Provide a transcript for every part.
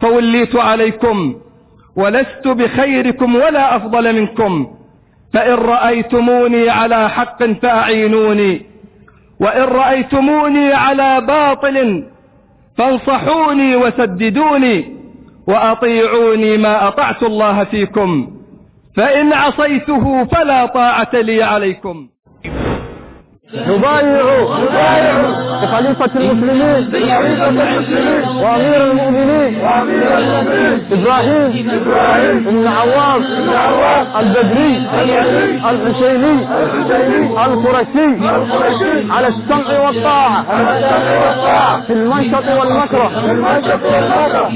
فوليت عليكم ولست بخيركم ولا أفضل منكم فإن رأيتموني على حق فأعينوني وإن رأيتموني على باطل فانصحوني وسددوني وأطيعوني ما أطعت الله فيكم فإن عصيته فلا طاعة لي عليكم نبايع خليفة المسلمين وأمير المؤمنين إبراهيم بن عواص البدري الحسيني القرشي على السمع والطاعة في المنشط والمكره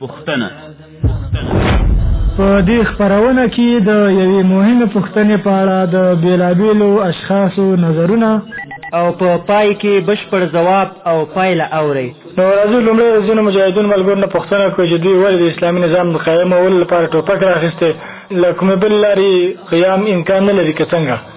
پښتنه په دې خبرونه کې د یوې مهمه پښتنې په اړه د بیلابیلو اشخاصو نظرونه او په پا پای کې بشپړ جواب او پایله اوري نو راځو لومړی د ځینو مجاهدینو ملګرو نه پوښتنه وکړو چې دوی ولې د اسلامي نظام د قایمولو لپاره ټوپک راخیستی له کومې بل لارې قیام امکان نه لري که څنګه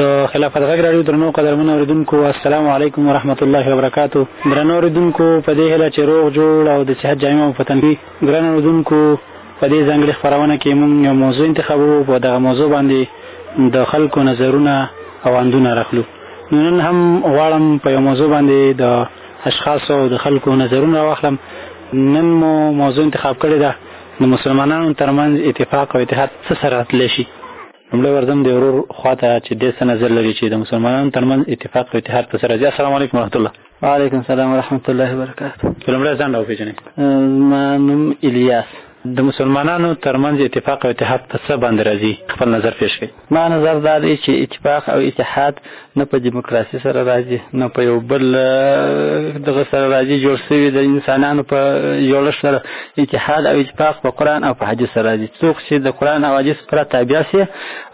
د خلافت غږ راډیو درنو قدرمن اوریدونکو السلام علیکم ورحمت الله وبرکاتو درنو اوریدونکو په دې هله چې روغ جوړ او د صحت جامع او پتنګي ګران اوریدونکو په دې ځنګړي خبرونه کې موږ یو موضوع انتخابو په دغه موضوع باندې د خلکو نظرونه او اندونه راخلو نن هم غواړم په یو موضوع باندې د اشخاص او د خلکو نظرونه واخلم نن مو موضوع انتخاب کړې ده د مسلمانانو ترمنځ اتفاق او اتحاد څه سره تللی شي لومړی ورځم دی ورور خواته چې دې څه نظر لري چې د مسلمانانو ترمنځ اتفاق او اتحاد په سره ځي السلام علیکم ورحمت الله وعلیکم السلام ورحمت الله وبرکاته لومړی ځان راو پیژنې ما نوم الیاس د مسلمانانو ترمنځ اتفاق او اتحاد په څه باندې راځي خپل نظر پیش کړئ ما نظر دا دی چې اتفاق او اتحاد نه په دیموکراسي سره راځي نه په یو بل دغه سره راځي جوړ شوی د انسانانو په جوړښت سره اتحاد او اتفاق په قران او په حدیث سره راځي څوک چې د قران او حدیث پر تابع سي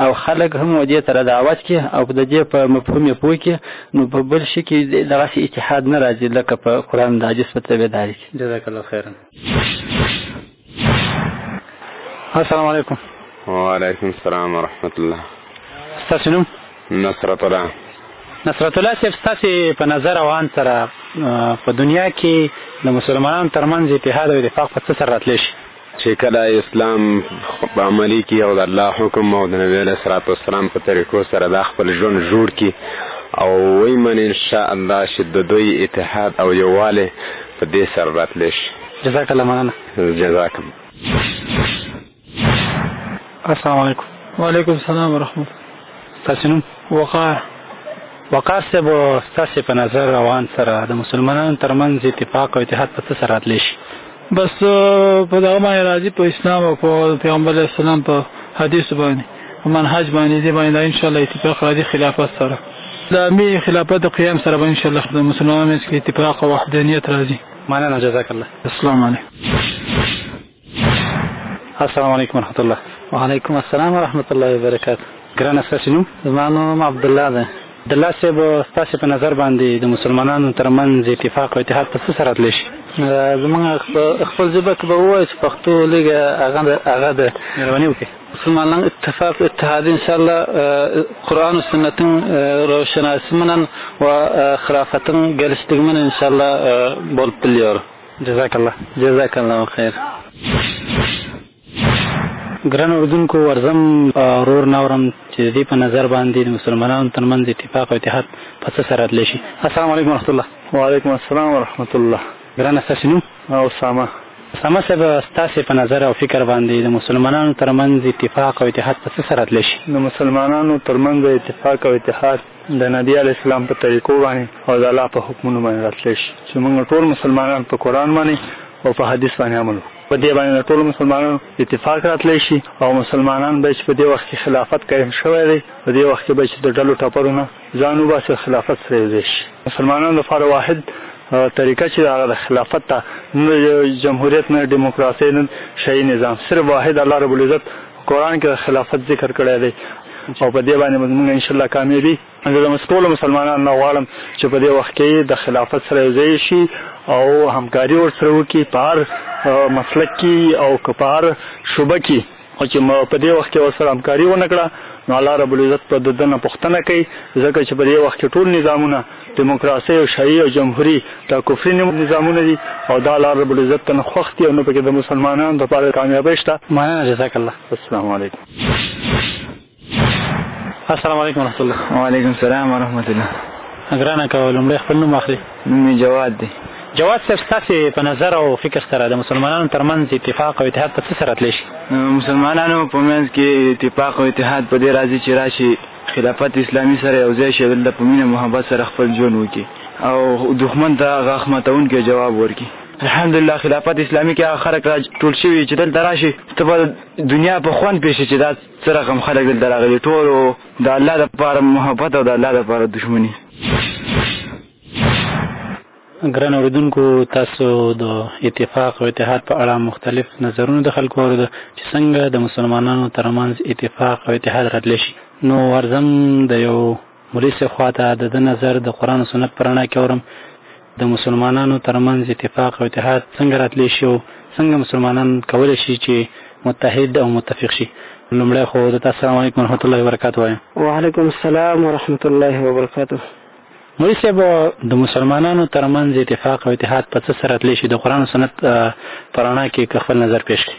او خلک هم ودې تر دعوت کې او د دې په مفهوم یې پوه کې نو په بل شي کې دغه اتحاد نه راځي لکه په قران د حدیث په تابعداري کې جزاک الله خیرا السلام علیکم وعلیکم السلام ورحمت الله ستاسو نوم نصرت الله نصرت الله صاحب ستاسو په نظر او ان سره په دنیا کې د مسلمانانو ترمنځ اتحاد او اتفاق په څه سره راتلی شي چې کله اسلام په عملی کې او د الله حکم او د نبی له سرات والسلام په طریقو سره دا خپل ژوند جوړ کی او ویمن ان شاء الله چې د دوی اتحاد او یووالی په دې سره راتلی شي جزاک الله مننه. جزاکم. السلام علیکم. وعلیکم السلام ورحمت الله. ستاسو نوم؟ وقار. وقار صاحب ستاسو په نظر روان سره د مسلمانانو ترمنځ اتفاق او اتحاد په څه سره راتلی شي؟ بس په دغه باندې راځي په اسلام او په پیغمبر علیه السلام په حدیث باندې په منهج باندې دې باندې ان شاء الله اتفاق راځي خلافت سره د امي خلافت قیام سره به ان شاء الله د مسلمانانو کې اتفاق او وحدانیت راځي مننه جزاک الله السلام علیکم السلام علیکم ورحمت الله وعلیکم السلام ورحمت الله وبرکاته ګرانه ستاسو نوم زما نوم عبدالله ده د الله صاحب ستاسو په نظر باندې د مسلمانانو ترمنځ اتفاق او اتحاد په څه سره تللی شي زمونږ خپل ژبه کې به ووایو چې پښتو لږه هغه هغه ده مهرباني وکړئ مسلمانان اتفاق و اتحاد انشاءالله قرآن و سنتن روشناسی منن و خرافتن گلشتگ من انشاءالله بول پلیور جزاک الله جزاک الله خیر ګران اردوونکو ورزم رور نورم چې د دې په نظر باندې د مسلمانانو ترمنځ اتفاق او اتحاد په څه سره راتلی شي السلام علیکم ورحمت الله وعلیکم السلام ورحمت الله ګرانه ستاسو نوم؟ اسامه. اسامه صاحب ستاسو په نظر او فکر باندې د مسلمانانو تر منځ اتفاق او اتحاد په څه سره تللی شي؟ د مسلمانانو تر منځ اتفاق او اتحاد د نبي علیه السلام په طریقو باندې او د الله په حکمونو باندې راتللی شي چې موږ ټول مسلمانان په قرآن باندې او په حدیث باندې عمل وکړو. په دې باندې د ټولو مسلمانانو اتفاق راتللی شي او مسلمانان به چې په دې وخت کې خلافت قایم شوی دی په دې وخت کې به چې د ډلو ټپرو نه ځان وباسي او خلافت سره یوځای شي مسلمانانو لپاره واحد هغه طریقه چی هغه د خلافت ده نه د جمهوریت نه د دیموکراسۍ نه د شهی نظام صرف واحد الله رب العزت په قرآن کی د خلافت ذکر کړی دی او په دی باندی به زمونږ ان شاء الله کامیابی زه د ټولو مسلمانانو نه غواړم چی په دی وخت کی د خلافت سره یوځای شی او همکاری ورسره وکړي په هر مسلک کی او که په هر شعبه کی. او چې ما په دې وخت کې ورسره همکاري ونه کړه نو الله رب العزت به د ده نه پوښتنه کوي ځکه چې په دې وخت کې ټول نظامونه دموکراسۍ او شاهي او جمهوري دا کفري نظامونه دي او دا الله رب العزت ته نه خوښ دي او نه پکې د مسلمانانو لپاره کامیابۍ شته. مننه جزاک الله. السلام علیکم. السلام علیکم ورحمت الله وعلیکم السلام ورحمت الله ګرانه که لومړی خپل نوم اخلي نوم یې جواد دی جواد صاحب ستاسو په نظر او فکر سره د مسلمانانو ترمنځ اتفاق او اتحاد په څه سره تلی شي مسلمانانو په منځ کې اتفاق او اتحاد په دې راځي چې راشي خلافت اسلامي سره یو ځای شي دلته په مینه محبت سره خپل ژوند وکړي او دښمن ته غاښ ماتونکی جواب ورکړي الحمدلله خلافت اسلامي کې هغه خلک را ټول شوي چې دلته راشي ته به دنیا په خوند پېښې چې دا څه رقم خلک دلته راغلي ټولو د الله دپاره محبت او د الله دپاره دښمني ګران اوریدونکو تاسو د اتفاق او اتحاد په اړه مختلف نظرونه د خلکو اورېدو چې څنګه د مسلمانانو ترمنځ اتفاق او اتحاد راتلی شي نو ورځم د یو مولوی صاحب خوا ته د ده نظر د قرآن او سنت په رڼا کې اورم، د مسلمانانو تر منځ اتفاق او اتحاد څنګه راتلی شي او څنګه مسلمانان کولی شي چې متحد او متفق شي؟ لومړی خو درته السلام علیکم ورحمت الله وبرکاته وایم. وعلیکم السلام ورحمت الله وبرکاته. مولوی صاحب د مسلمانانو تر منځ اتفاق او اتحاد په څه سره راتلی شي د قرآن او سنت په رڼا کې که خپل نظر پېښ کړي؟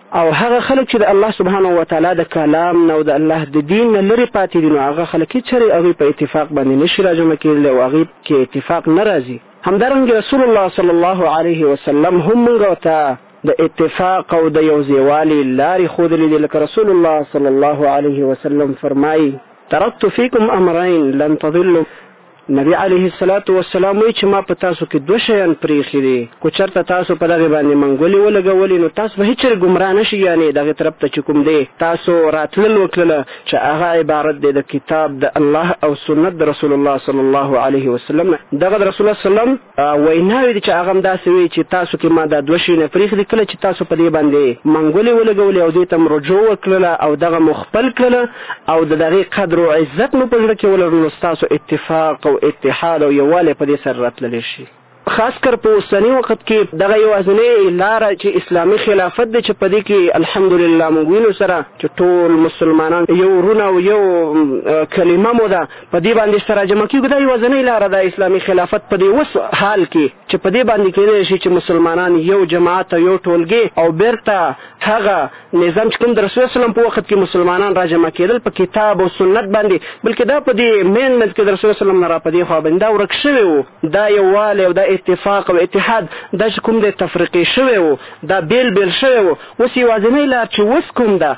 او هغه خلک چې د الله سبحانه وتعالی د کلام نه او د الله د دین نه لرې پاتې دي نو هغه خلک هېچېرې هغوی په اتفاق باندې نه شي راجمع کېدلی او هغوی کې اتفاق نه راځي همدارنګه رسول الله صلی الله علیه وسلم هم موږ ته د اتفاق او د یوځیوالي لارې ښودلې دي لکه رسول الله صلی الله علیه وسلم فرمایي ترکت فیکم امرین لن تضلوا نبي عليه الصلاة والسلام وایي چې ما په تاسو کې دوه شیان پرېښي دي، که چېرته تاسو په دغې باندې منګولې ولګولې نو تاسو به هېچېرې ګمراه نه شئ، یعنې دغې طرف ته چې کوم دی تاسو راتلل وکړل چې هغه عبارت دی د کتاب د الله او سنت د رسول الله صلی الله عليه وسلم نه، دغه د رسول الله صلی الله عليه وسلم. ویناوې دي چې هغه هم داسې وې چې تاسو کې ما دا دوه شیونه پریښدي کله چې تاسو په دې باندې منګولې ولګولې او دې ته مو رجوع وکړله او دغه مو خپل کړله او د دغې قدر او عزت مو په زړه کې ولرلو نو ستاسو اتفاق او اتحاد او یووالی په دې سره راتللی شي خاص کر په اوسنی وخت کې دغه یوازنې لار چې اسلامي خلافت دی چې په دې کې الحمدلله موږ وینو سره چې ټول مسلمانان یو ورونه او یو کلمه مو ده په دې باندې سره جمع کیږو دا یوازنۍ لاره ده اسلامي خلافت په دې اوس حال کې چې په دې باندې کېدای شي چې مسلمانان یو جماعت او یو ټولګې او بیرته هغه نظام چې کوم د رسول اسلام په وخت کې مسلمانان را جمع کېدل په کتاب او سنت باندې بلکې دا په دې مین منځ کې د رسول اسلام نه را په دې خوا باندې دا ورک شوی وو دا یووالی او دا اتفاق او اتحاد دا چې کوم د تفرقې شوی وو دا بیل بیل شوی وو اوس یوازنۍ لار چې اوس کوم ده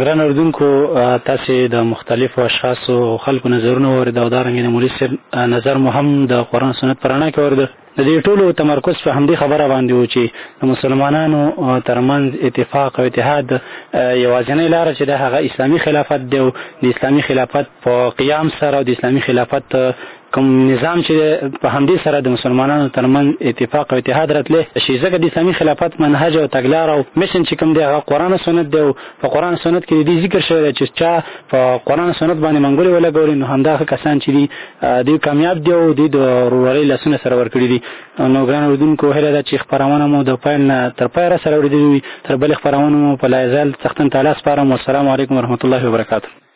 ګران اورېدونکو تاسې د مختلفو اشخاصو او خلکو نظرونه واورېد او دارنګې د مولوي صاحب نظر مو هم د قرآن سنت په رڼا کې واورېد د دې ټولو تمرکز په همدې خبره باندې و چې د مسلمانانو ترمنځ اتفاق او اتحاد یوازینۍ لاره چې د هغه اسلامي خلافت دی او د اسلامي خلافت په قیام سره او د اسلامي خلافت کوم نظام چې په همدې سره د مسلمانانو ترمنځ اتفاق او اتحاد راتلی شي ځکه د اسلامي خلافت منهج او تګلار او مشن چې کوم دی هغه قران او سنت دی او په قران او سنت کې د ذکر شوی چې چا په قران او سنت باندې منګولې ولګوري نو همدا کسان چې دي دوی کامیاب دي او دوی د ورورۍ لاسونه سره ورکړي دي نو ګران اردوونکو هیله ده چې خپرونه مو د پیل نه تر پایه سره ورېدلې وي تر بلې خپرونه مو په لایزال سختن تعالی سپارم والسلام علیکم ورحمت الله وبرکاته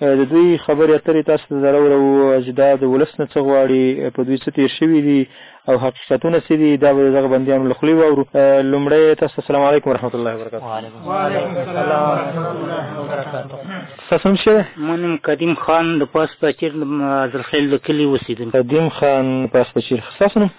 د دوی خبرې اترې تاسو ته زړه وروو چې دا د ولس نه څه غواړي، په دوی څه تېر شوي دي او حقیقتونه څه دي، دا به د دغه بندیانو له خولې واورو. لومړی تاسو ته سلام علیکم ورحمت الله وبرکاته. وعلیکم السلام ورحمت الله وبرکاته. ستاسو نوم څه دی؟ زما نوم قدیم خان د پاس پچیر د حضرت خلیل د کلي اوسېدونکی. قدیم خان پاس پچیر. ستاسو نوم؟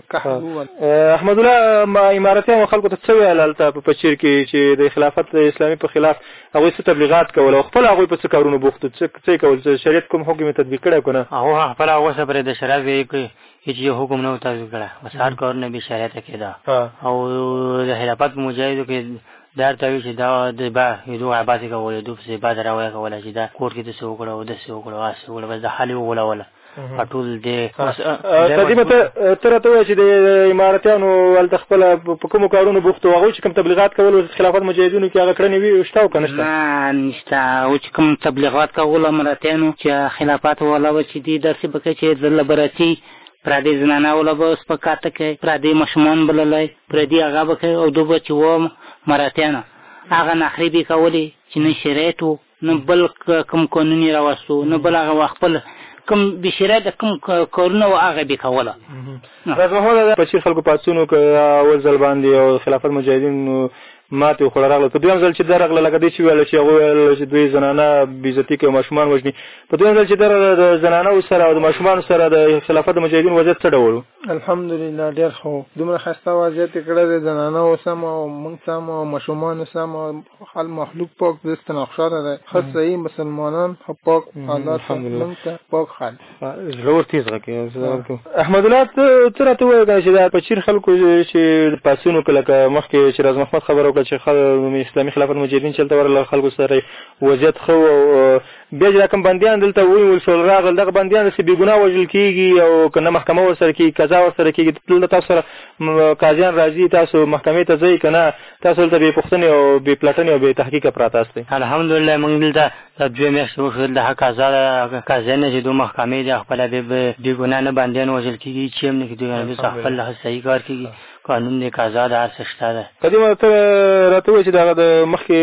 احمد الله اماراتیانو خلکو ته څه ویل هلته په پچیر کې چې د خلافت اسلامي په خلاف هغوی څه تبلیغات کول او خپل هغوی په څه کارونو بوخت څه کول چې شریعت کوم حکم یې تطبیق کړی که نه هغه خپل هغه څه پرې د شراب یې کوي هیڅ یو حکم نه تطبیق کړی بس هر کارونه بې شریعته کېده او د خلافت په مجاهدو کې در ته وی چې دا د با یدو عباسي کولې دوی پسې با دراوی کوله چې دا کور کې د څه وکړه او د څه وکړه او څه وکړه بس د حالې وغولوله ټول دی تدیمه ته تر ته وای چې د اماراتیانو ول تخپل په کوم کارونو بوخت او هغه چې کوم تبلیغات کول او خلافت مجاهدینو کې هغه کړنې وی شته او کنه نه نشته او چې کوم تبلیغات کول اماراتیانو چې خلافت ولا و چې دی داسې بکه چې د لبراتی پردې زنانه ولا به اوس په کاته کې پردې ماشومان بللای پردې هغه بکه او دوی چې و مراتیانو هغه نخرې به کولې چې نه شریعت وو نه بل کوم قانون یې راوستو نه بل هغه خپل کوم بې شرایط کوم کارونه و هغه به کوله راز محمد په چیر خلکو پاتون وکړ اول ځل باندې او خلافت مجاهدین ماته خو راغله په دویم ځل چې درغله لکه دې چې ویل چې هغه ویل چې دوی زنانه بیزتی کوي ماشومان وژني په دویم ځل چې در زنانه سره او ماشومان سره د خلافت مجاهدین وضعیت څه ډول الحمدلله ډیر خو دومره خسته وضعیت کړه د زنانه او سم او موږ سم او مشومان سم او حال مخلوق پاک د استناخشار ده خاص صحیح مسلمانان پاک حالات الحمدلله پاک حال زلور تیز غکی احمد الله تر ته وای چې دا پچیر خلکو چې پاسونو کله مخکې چې راز محمد خبرو کړ چې اسلامي خلافت مجاهدین چلته ورل خلکو سره وضعیت خو بیا چې دا کوم بندیان دلته ونیول شول راغل دغه بندیان داسې بې ګناه وژل کېږي او که نه محکمه ورسره کېږي قضا ورسره کېږي دلته تاسو سره قاضیان راځي تاسو محکمې ته ځئ که نه تاسو دلته بې پوښتنې او بې پلټنې او بې تحقیقه پراته استئ الحمدلله موږ دلته دا دوې میاشتې وشول د حق ازاده قاضیان نه چې دوه محکمې دي خپله بې ګناه نه بندیان وژل کېږي چې هم نه کېږي دوی خپل صحیح کار کېږي قانون دی که ازاد هر څه شته ده. په دې مه ته راته ووایه چې د هغه د مخکې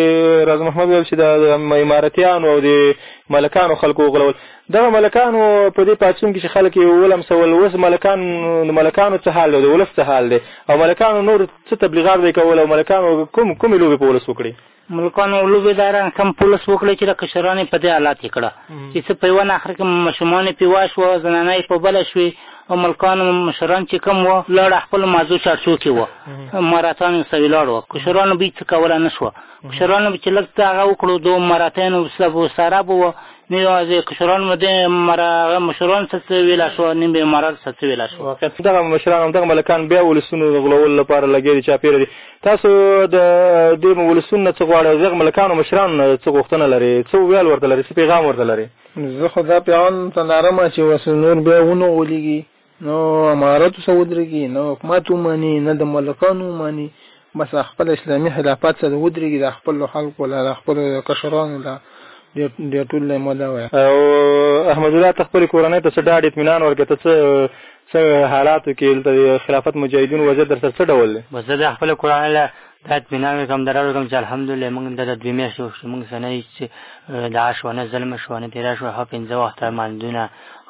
راز محمد ویل چې دا د امارتیانو او د ملکانو خلکو وغولول دغه ملکانو په دې پاڅون کې چې خلک یې ولمسول اوس ملکان د ملکانو څه حال دی د ولس څه حال دی او ملکانو نور څه تبلیغات به یې کول او ملکانو کوم کومې لوبې په ولس وکړي ملکانو او لوبې دا رنګ کم پولس وکړی چې د کشران یې په دې حالت یې کړه چې څه په یوه نخره کې ماشومان یې په واش وه زنانه یې په بله شوې او ملکان او مشران چې کم وه لاړه خپل مازو چړچو کې وه مراتان یې سوي لاړ وه کشرانو به څه کوله نه شوه کشرانو به چې لږ څه هغه وکړو دو مراتان او سب او سره به وه نو یوازې کشران مو دې مرغه مشران څه ویلا شو نیم به مرل څه ویلا شو واقعا دغه مشران دغه ملکان بیا ولسونو غلول لپاره لګیږي چې پیری تاسو د دې ولسونو نه څه غواړئ او دغه ملکانو مشرانو نه څه غوښتنه لرې څه ویل ورته لرې څه پیغام ورته لرې زه خو دا پیغام ته لرم چې وس نور بیا ونه غولېږي نو امارت سره ودرېږي نه حکومت ومني نه د ملکانو ومني بس خپل اسلامي خلافت سره ودرېږي د خپل خلکو له د خپل کشرانو له ډېر ټول له مده وایي او احمد الله ته خپل کورنۍ ته څه ډاډ اطمینان ورکړي ته څه څه حالاتو کې دلته د خلافت مجاهدینو وضعیت درسره څه ډول دی؟ بس زه د خپلې کورنۍ له دا اطمینان ورکوم، دا ډاډ ورکوم چې الحمدلله موږ دلته دوې میاشتې وشوې، موږ سره نه هېڅ دعا شوه، نه ظلم شوه، نه تېری شوه، ښه پنځه وخته لمانځونه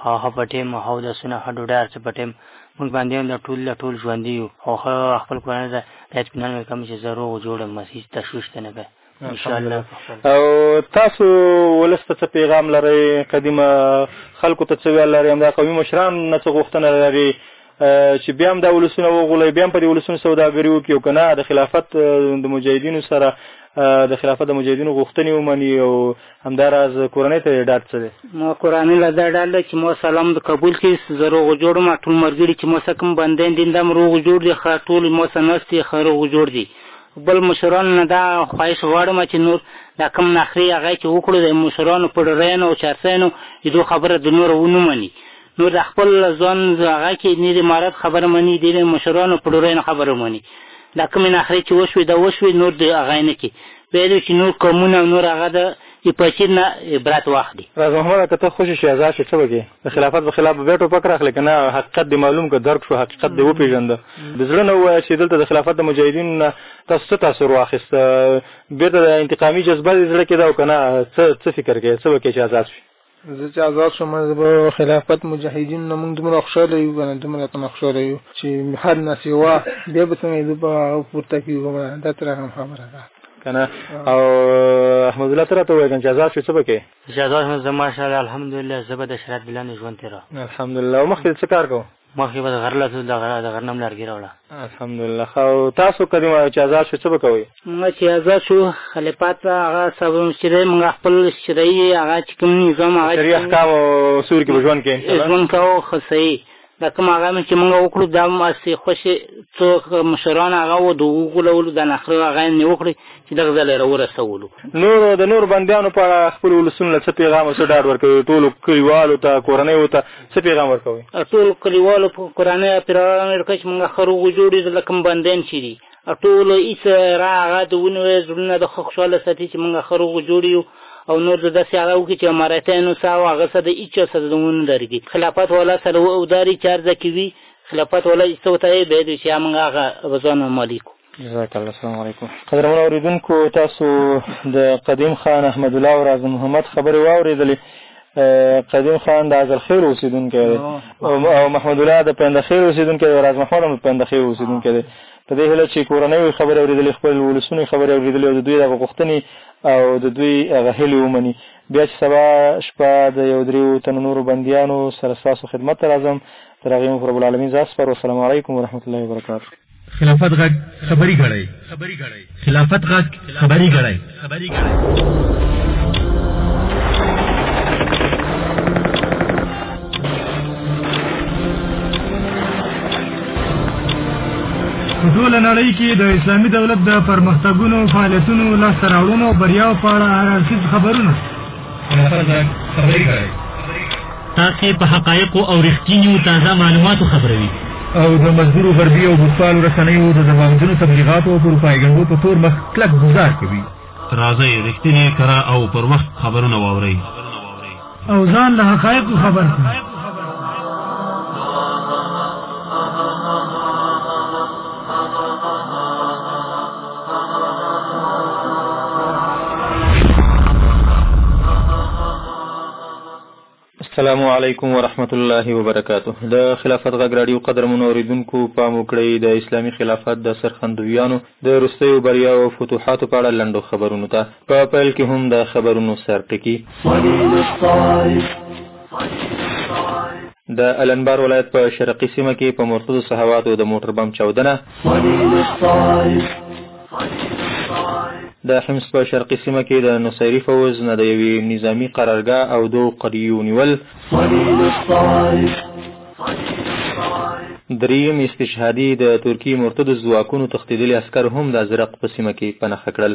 او ښه په ټیم ښه اودسونه، ښه ډوډۍ، هر څه په ټیم موږ باندې هم دا ټول دا ټول ژوندي یو او ښه خپل کورنۍ ته دا اطمینان ورکوم چې زه روغ جوړ یم، بس هېڅ تشویش ته نه ګرځم. انشاءالله او تاسو ولس ته څه پیغام لرئ قدیمه خلکو ته څه ویل لرئ همدا قومي مشران نه څه غوښتنه لري چې بیا هم دا ولسونه وغولوي بیا هم په دې ولسونو سوداګري وکړي او که نه د خلافت د مجاهدینو سره د خلافت د مجاهدینو غوښتنې ومني او همداراز کورنۍ ته یې ډاډ څه دی ما کورنۍ له دا ډاډ دی چې ما سلام د قبول کړي زه روغ جوړ یم ټول ملګري چې ما سره کوم بندیان دي همدا هم روغ جوړ دي ښه ټول ما سره ناست دي ښه روغ جوړ دي خپل مشرانو نه دا خواهش غواړم چې نور دا کم نخري هغه چې وکړو د مشرانو پړرینو او چرسینو دو خبره د نور ونه مني نور د خپل ځان هغه کې نه د امارت خبره مني د مشرانو پړرینو خبره مني دا کم نخري چې وشوي دا وشوي نور د هغه نه کې ویلو چې نور قومونه نور هغه د پچیر نه عبرت واخلي راز محمد که ته خوشې شې ازاد شې څه وکړې د خلافت په خلاف بیا ټوپک راخلې کنه حقیقت دی معلوم که درک شو حقیقت دی وپیژند د زړه نه وای چې دلته د خلافت د مجاهدین نه تاسو څه تاثیر واخیست بیرته د انتقامی جذبه د زړه کې دا کنه څه څه فکر کوي څه وکړي چې آزاد شي زه چې آزاد شوم زه خلافت مجاهدین نه موږ دومره خوشاله یو کنه دومره کنه خوشاله یو چې هر نه سیوا بیا به څنګه زه په پورته کیږم دا تر هغه خبره ده کنه او احمد الله تر ته وایي چې آزاد شو څه پکې شهزاد احمد زه ماشاءالله الحمدلله زه به د شرایط بلاندې ژوند تېراوه. الحمدلله او مخکې څه کار کوو؟ مخکې به د غره له د غره د غرنم لرګي راوړه. الحمدلله ښه او تاسو که دې چې ازاد شو څه به کوئ؟ موږ چې ازاد شو خلیفات به هغه سبب چې دی موږ خپل شرعي هغه چې کوم نظام هغه شرعي احکام او اصول کې به ژوند کوو ژوند کوو ښه صحیح دا کوم هغه نو چې موږ وکړو دا هم هسې خوشې څو مشران هغه و د وغولولو دا نخره هغه یې وکړي چې دغه ځل یې راورسولو. نورو د نورو بندیانو په اړه خپلو ولسونو له څه پیغام او څه ډاډ ورکوي؟ ټولو کلیوالو ته، کورنیو ته څه پیغام ورکوي؟ ټولو کلیوالو، کورنیو ته پیغام ورکوي چې موږ ښه روغ جوړ یو، زه له کوم بندیان چې دي ټول هیڅ را هغه د ونوې زړونه د خوشاله ساتي چې موږ ښه روغ جوړ یو او نور د داسې هغه وکړي چې امارتیان او سا او هغه څه د هیچا سره د ونه لرګي خلافت والا سره او داري چې هر ځای کې وي خلافت والا هیڅ ته وتایې به دوی چې موږ هغه وزان او مالي کو جزاک الله السلام علیکم قدرمن اوریدونکو تاسو د قدیم خان احمد الله او راز محمد خبرې واوریدلې قدیم خان د ازل خیر اوسیدونکی دی او محمد الله د پندخیر اوسیدونکی دی او راز محمد هم د پندخیر اوسیدونکی دی په دې هیله چې کورنۍ یې خبرې اورېدلې، خپل ولسونو یې خبرې اورېدلې او د دوی دغه غوښتنې او د دوی هغه هیلې ومني. بیا چې سبا شپه د یو درېیو تنو نورو بندیانو سره ستاسو خدمت ته راځم، تر هغې مو په رب العالمین ځان سپارو. السلام علیکم ورحمت الله وبرکاته. خلافت غږ خبری ګړی. خلافت غږ خبري ګړی په ټوله نړۍ کې د اسلامي دولت د پرمختګونو فعالیتونو لاسته راوړنو او بریاو په اړه هر اړخیز خبرونه تاسې په حقایقو او رښتینیو تازه معلوماتو خبروي او د مزدورو غربي او بوتپالو رسنیو د زمانځنو تبلیغاتو او پروپایګنډو په تور مخ کلک ګزار کوي راځئ رښتینې کرا او پر وخت خبرونه واورئ او ځان له حقایقو خبر کړئ السلام علیکم ورحمت الله وبرکاته د خلافت غږ رادیو قدرمن اوریدونکو پام وکړئ د اسلامي خلافت د سرخندویانو د وروستیو بریاو او فتوحاتو په اړه لنډو خبرونو ته په پیل کې هم د خبرونو سرټکي د الانبار ولایت په شرقي سیمه کې په مرتدو صحواتو د موټر بم چاودنه. د حمص په شرقي سیمه کې د نصیري فوځ نه د یوې نظامي قرارګاه او دوو قریو نیول. دریم استشهادي د ترکي مرتدو ځواکونو تښتېدلي عسکر هم د ازرق په سیمه کې په نښه کړل.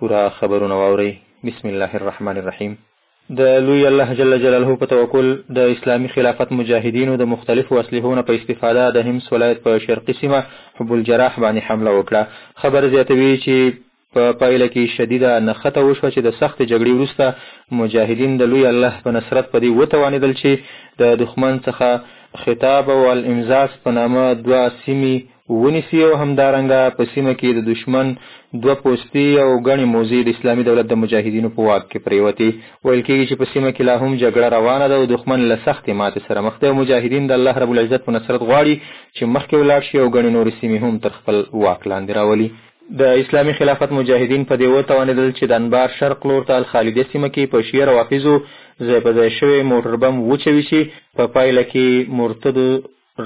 پوره خبرونه واورئ بسم الله الرحمن الرحیم د لوی الله جل جلاله په توکل د اسلامي خلافت مجاهدینو د مختلفو اسلحو نه په استفاده د حمص ولایت په شرقي سیمه حب الجراح باندې حمله وکړه خبر زیاتوي چې په پایله کې شدیده نښته وشوه چې د سختې جګړې وروسته مجاهدین د لوی الله په نصرت په دې وتوانېدل چې د دښمن څخه خطاب او الامزاز په نامه دوه سیمې ونیسي او همدارنګه په سیمه کې د دښمن دوه پوستې او ګڼې موزې د اسلامي دولت د مجاهدینو په واک کې پرېوتې. ویل کېږي چې په سیمه کې لا هم جګړه روانه ده او دښمن له سختې ماتې سره مخ دی او مجاهدین د الله رب العزت په نصرت غواړي چې مخکې ولاړ شي او ګڼې نورې سیمې هم تر خپل واک لاندې راولي. د اسلامي خلافت مجاهدین په دې وتوانېدل چې د انبار شرق لور ته الخالدیه سیمه کې په شیعه روافضو ځای په ځای شوی موټر بم وچوي چې په پایله کې مرتدو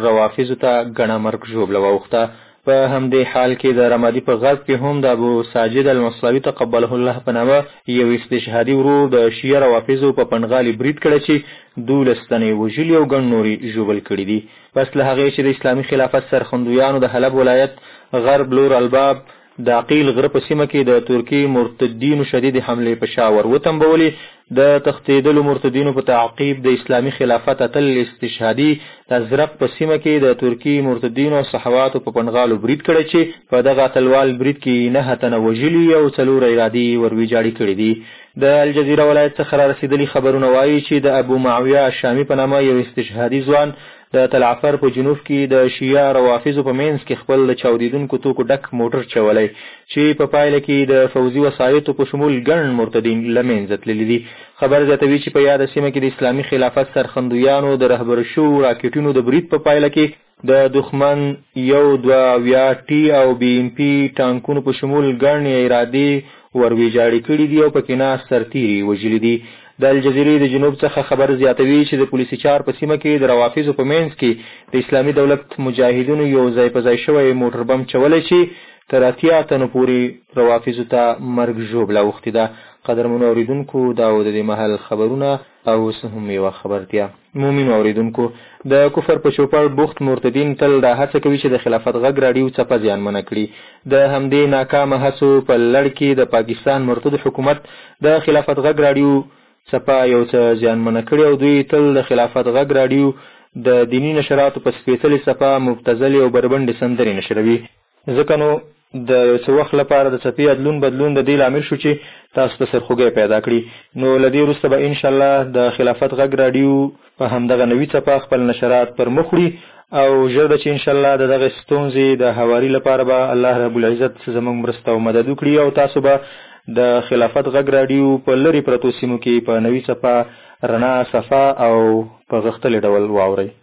روافضو ته ګڼه مرګ ژوبله واوښته. په همدې حال کې د رمادي په غرب کې هم د ابو ساجد المصلوي تقبله الله په نامه یو استشهادي ورور د شیعه روافضو په پنډغالي برید کړی چې دولس تنه یې وژلي او ګڼ نور یې ژوبل کړي دي. پس له هغې چې د اسلامي خلافت سرخندویانو د حلب ولایت غرب لور الباب، د عقیل غره په سیمه کې د ترکي مرتدینو شدیدې حملې په شا ور وتمبولې، د تښتېدلو مرتدینو په تعقیب د اسلامي خلافت اتل استشهادي د ازرق په سیمه کې د ترکي مرتدینو او صحواتو په پنډغالو برید کړی چې په دغه اتلوال برید کې یې نهه تنه وژلي او څلور عرادې یې ور ویجاړې کړي دي. د الجزیره ولایت څخه رارسېدلي خبرونه وايي چې د ابو معاویه الشامي په نامه یو استشهادي ځوان د تلعفر په جنوب کې د شیعه روافضو په مینځ کې خپل د چاودیدونکو توکو ډک موټر چولی چې په پایله کې یې د فوځي وسایطو په شمول ګڼ مرتدین له مینځه تللي دي. خبر زیاتوي چې په یاده سیمه کې د اسلامي خلافت سرخندویانو د رهبرو شوو راکټونو د برید په پایله کې د دښمن یو دوه اویا ټي او بي ام پي ټانکونو په شمول ګڼ یې عرادې ورویجاړې کړي دي او پکې ناست سرتیري یې وژلي دي. د الجزیرې د جنوب څخه خبر زیاتوي چې د پولیسیچار په سیمه کې د روافضو په مینځ کې د اسلامي دولت مجاهدینو یو ځای په ځای شوی موټر بم چولی چې تر اتیا تنو پورې روافضو ته مرګ ژوبله اوښتې ده قدرمنو اوریدونکو دا وو ددې مهال خبرونه اوس هم یوه خبرتیا. مومنو اورېدونکو! د کفر په چوپړ بوخت مرتدین تل دا هڅه کوي چې د خلافت غږ راډیو څپه زیانمنه کړي. د همدې ناکامه هڅو په لړ کې د پاکستان مرتد حکومت د خلافت غږ راډیو څپه یو څه زیانمنه کړې او دوی تل د خلافت غږ راډیو د دیني نشراتو په سپېڅلې څپه مبتذلې او بربنډې سندرې نشروي. ځکه نو د یو څه وخت لپاره د څپې ادلون بدلون د دې لامل شو چې تاسو ته سرخوږی پیدا کړي. نو له دې وروسته به ان شاءالله د خلافت غږ راډیو په همدغه نوي څپه خپل نشرات پر مخ وړي او ژر ده چې ان شاءالله د دغې ستونزې د هواري لپاره به الله رب العزت زموږ مرسته او مدد وکړي او تاسو به د خلافت غږ راډیو په لرې پرتو سیمو کې په نوي څپه رڼا، صفا او په غښتلي ډول واورئ.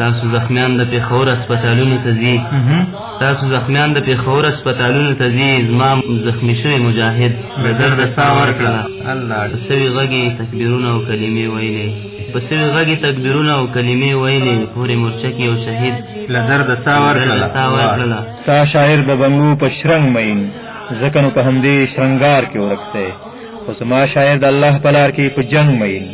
تاسو زخمیان د پیښور هسپتالونو ته ځي تاسو زخمیان د پیښور هسپتالونو ته ځي زما زخمی شوی مجاهد د درد سا ورکړه الله د سوي غږي تکبیرونه او کلمې ویلې په سوي غږي تکبیرونه او کلمې ویلې پورې مورچه کې یو شهید له درد سا ورکړه تا شاعر د بنګو په شرنګ مین ځکه نو په همدې شرنګار کې ورک دی خو زما شاعر د الله په لار کې په جنګ مین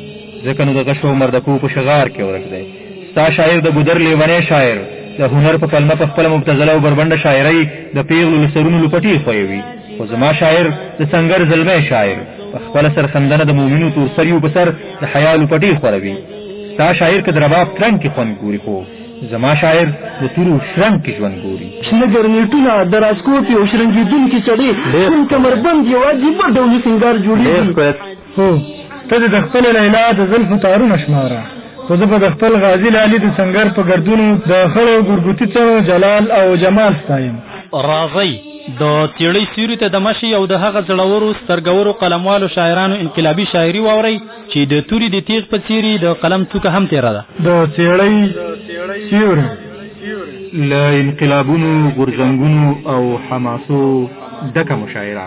ځکه نو د غشو مردکو په شغار کې ورک دی ستا شاعر د ګودر لېونی شاعر د هنر په پلمه په خپله مبتذله او بربنډه شاعرۍ د پېغلو له سرونو لوپټې خویوي، خو زما شاعر د سنګر زلمی شاعر په خپله سرښندنه د مومینو تورسریو په سر د حیا لوپټې خوروي. ستا شاعر که د رباب ترنګ کې خوند ګوري، خو زما شاعر د تورو شرنګ کې ژوند ګوري. شنه ګرنېټونه، دراسکوپې او شرنګېدونکې چړې، کوم کمربند یو عجیبه ډولي سینګار جوړېږي. هو ته د خپل لیلا د زلف تارونه شماره خو زه به د خپل غازی لالی د سنگر په ګردونو د خړو ګرګوتی څڼو جلال او جمال ستایم راځئ د تیړی سیوري ته د مشي او د هغه زړورو سترګورو قلموالو شاعرانو انقلابي شاعري واورئ چې د توري د تیغ په څیري د قلم څوکه هم تیره ده د تیړی سیوري له انقلابونو غورځنګونو او حماسو ډکه مشاعره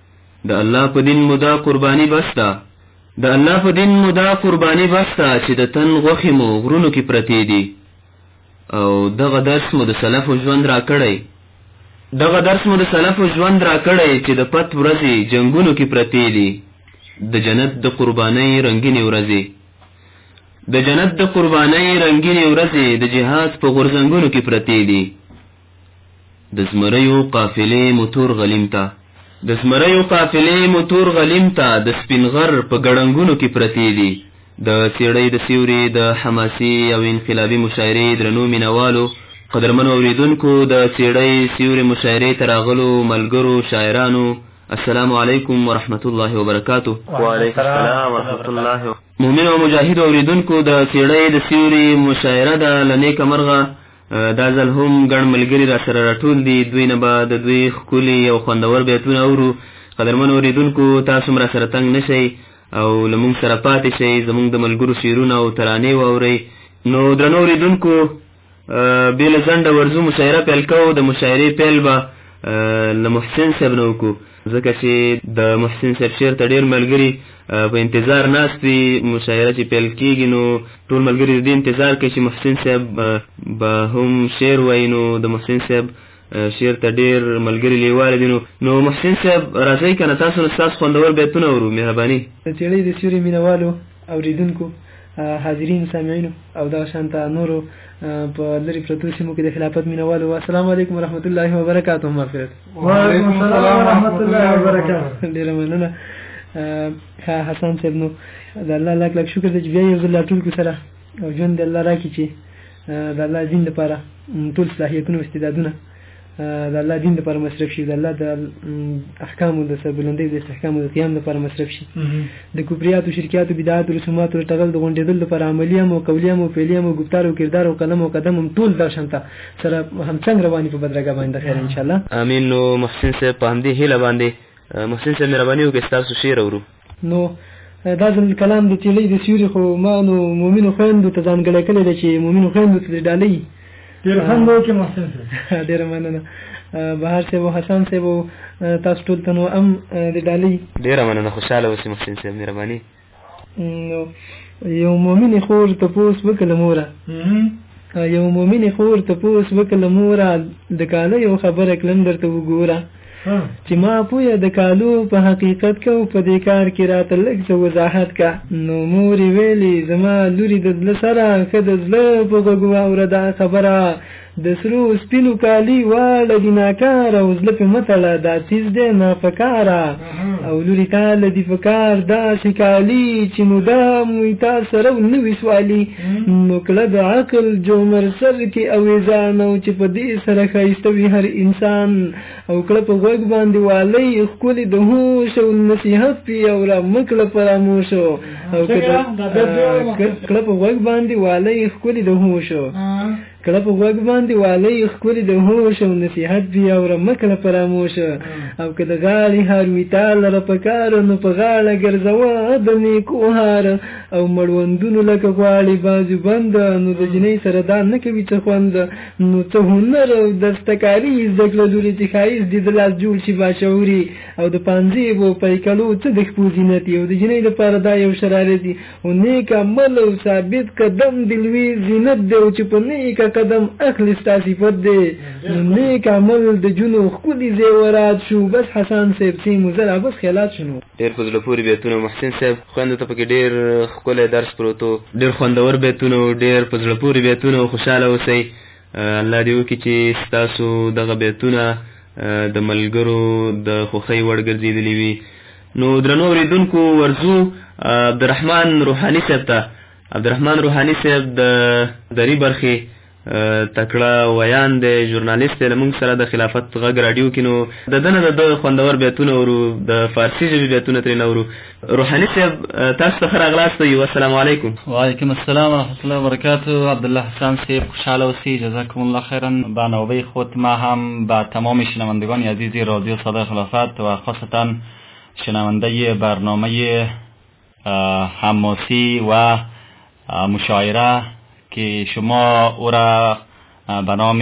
د الله په دين مو دا قرباني بس ده. د الله په دين مو دا قرباني بس ده چې د تن غوښې مو غرونو کې پرتې دي. او دغه درس مو د سلفو ژوند راکړی. دغه درس مو د سلفو ژوند راکړی چې د پت ورځې جنګونو کې پرتې دي. د جنت د قربانۍ رنګينې ورځې. د جنت د قربانۍ رنګينې ورځې د جهاد په غورځنګونو کې پرتې دي. د زمریو قافلې مو تور غلیم ته. د زمریو قافلې مو تور غلیم ته د سپین غر په ګړنګونو کې پرتې دي. د څېړۍ د سیوري د حماسي او انقلابي مشاعرې درنو مینه والو، قدرمنو اورېدونکو، د څېړۍ سیوري مشاعرې ته راغلو ملګرو شاعرانو، السلام علیکم ورحمت الله وبرکاته. وعلیکم السلام ورحمت الله. مؤمنو او مجاهدو اورېدونکو، د څېړۍ د سیوري مشاعره ده، له نېکه مرغه دا ځل هم ګڼ ملګري را سره راټول دي دوی نه به د دوی ښکلي او خوندور بیتونه اورو قدرمنو اورېدونکو تاسو هم را سره تنګ نه شئ او له موږ سره پاتې شئ زموږ د ملګرو شعرونه او ترانې واورئ نو درنو اورېدونکو بې له ځنډه ورځو مشاعره پیل کوو د مشاعرې پیل به له محسن صاحب نه وکړو ځکه چې د محسن صاحب شعر ته ډېر ملګري په انتظار ناست وي مشاعره چې پیل کېږي نو ټول ملګري د دې انتظار کوي چې محسن صاحب به هم شعر وایي نو د محسن صاحب شعر ته ډېر ملګري لیواله دي نو نو محسن صاحب راځئ که نه تاسو نه ستاسو خوندور بیتونه ورو مهرباني د څېړۍ د سیوري مینوالو اوریدونکو، حاضرینو، سامعینو او دغه شان ته نورو په لری پرتو سیمو کې د خلافت مینوالو السلام علیکم ورحمت الله وبرکاته مغفرت وعلیکم السلام ورحمت الله وبرکاته ډیر مننه ها حسن صاحب نو د الله لاک لاک شکر دې بیا یو ځل ټول کو سره او ژوند الله راکې چې د الله دین لپاره ټول صلاحیتونه او استعدادونه د الله دین لپاره مصرف شي د الله د احکامو د سربلندۍ د استحکامو د قیام لپاره مصرف شي د کفریات او شرکیات او بدعات او رسومات او تغل د غونډېدل لپاره عملی او قولی او فعلی او گفتار او کردار او قلم او قدم هم ټول دا شانته سره هم څنګه رواني په بدرګه باندې خیر ان شاء الله امين نو محسن صاحب په همدې هله باندې محسن صاحب مهرباني وکړئ تاسو شعر اورو نو دا ځل کلام د تیلۍ د سیوري خو ما نو مومینو خویندو ته ځانګړی کړی دی چې مومینو خویندو ته د ډالۍ ډېر خوند وکړي محسن صاحب ډېره مننه بهر صاحب او حسن صاحب تاسو ټول ته نو هم د ډالۍ ډېره مننه خوشحاله اوسئ محسن صاحب مهرباني نو یو مؤمن خور ته پوس وکړه موره یو مؤمن خور ته پوس وکړه موره د کاله یو خبره کلم درته وګوره چې ما پوهه د کالو په حقیقت کې او په دې کار کې راته لږ څه وضاحت کا نو مور ویلي زما لوري د دل سره که د زړه په غوږو واوره دا خبره د سرو سپینو کالی واړه دي ناکار او زړه په متړه دا تیز دی نه پکاره او لوري تاله دی پکار دا سکالی چې مدام وي تاسو سره نو وسوالي نو کله د عقل جومر سر کې اویزا نو چې په دې سره خایسته وي هر انسان او کله په غوږ باندې والی خپل د هوش او نصیحت پی او را مکله فراموش او کله په غوږ باندې والی خپل د هوش کړه په غوږ باندې والي خپل د هوش او نصيحت دی او رمکړه فراموش او که د غاړي هر وی تال را پکار نو په غاړه ګرځوا د نیکو هار او مړوندونو لکه غواړي بازو بند نو د جنې سره دا نه کوي څه خوند نو ته هنر او دستکاری زده کړه لوري چې خایز دي د لاس جوړ شي باشعوري او د پانځي وو پیکلو څه د خپوزینتی او د جنې لپاره دا یو شرارتي او نیک عمل او ثابت قدم د لوی زینت دی او چې په نیک قدم اخلي ستا صفت دی نو نیک عمل د جونو ښکلي زیورات شو بس حسان صاحب سي مو زرا بس خیالات شنو ډیر په زړه پورې بیتونه محسن صاحب خوند ته پکې ډیر ښکلی درس پروتو ډیر خوندور بیتونه ډیر په زړه پورې بیتونه خوشاله اوسئ الله دې وکړي چې ستاسو دغه بیتونه د ملګرو د خوښۍ وړ ګرځېدلي وي نو درنو اورېدونکو ورځو عبدالرحمن روحاني صاحب ته عبدالرحمن روحاني صاحب د دري برخې تکړه ویان دی ژورنالیست دی موږ سره د خلافت غږ رادیو کې نو د دنه د خوندور بیتونه ورو د فارسی ژبې بیتونه ترې نه ورو روحاني صاحب تاسو ته راغلاست یو السلام علیکم وعلیکم السلام ورحمۃ اللہ وبرکاتہ عبد الله حسن صاحب خوشاله اوسئ جزاکم الله خیرا با نوبه خود ما هم با تمام شنوندگان عزیز رادیو صدای خلافت و خاصتا شنونده برنامه حماسی و مشاعره که شما او را به نام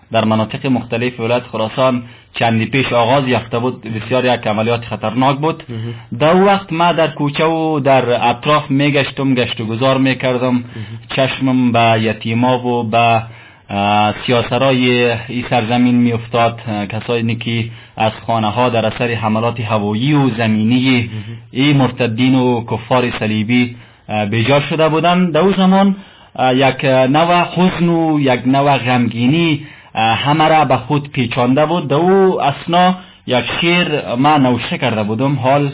در مناطق مختلف ولایت خراسان چندی پیش آغاز یافته بود بسیار یک عملیات خطرناک بود در وقت ما در کوچه و در اطراف میگشتم گشت و گذار میکردم چشمم به یتیما و به سیاسرای این سرزمین میافتاد کسانی که از خانه ها در اثر حملات هوایی و زمینی این مرتدین و کفار صلیبی بیجار شده بودن دو زمان یک نوع حزن و یک نوع غمگینی همه را به خود پیچانده بود دو اسنا یک شعر ما نوشته کرده بودم حال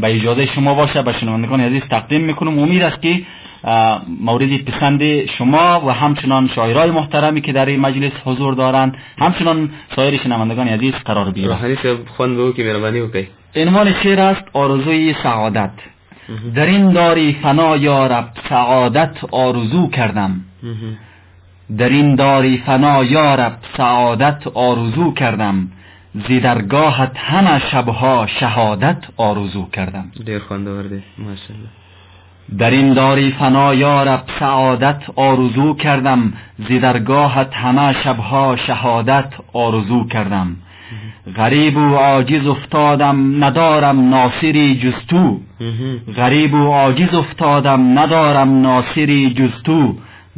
به اجازه شما باشه به شنوندگان عزیز تقدیم میکنم امید است که مورد پسند شما و همچنان شاعرای محترمی که در این مجلس حضور دارند همچنان سایر شنوندگان عزیز قرار بگیرند روحانی صاحب خوان به که مهربانی وکړئ عنوان شعر است آرزوی سعادت در این داری فنا یارب سعادت آرزو کردم در این داری فنا یارب سعادت آرزو کردم درگاهت همه شبها شهادت آرزو کردم دیر در این داری فنا یارب سعادت آرزو کردم درگاهت همه شبها شهادت آرزو کردم غریب و عاجز افتادم ندارم ناصری جز تو غریب و عاجز افتادم ندارم ناصری جز تو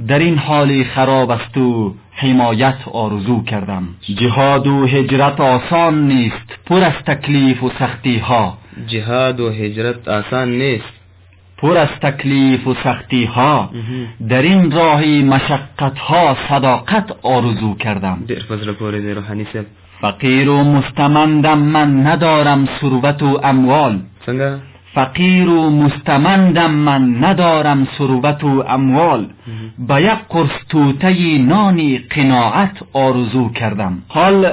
در این حالی خراب است تو حمایت آرزو کردم جهاد و هجرت آسان نیست پر از تکلیف و سختی ها جهاد و هجرت آسان نیست پر از تکلیف و سختی ها در این راه مشقت ها صداقت آرزو کردم فقیر و مستمندم من ندارم ثروت و اموال فقیر و مستمندم من ندارم ثروت و اموال به یک قرص توته نانی قناعت آرزو کردم حال